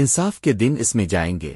انصاف کے دن اس میں جائیں گے۔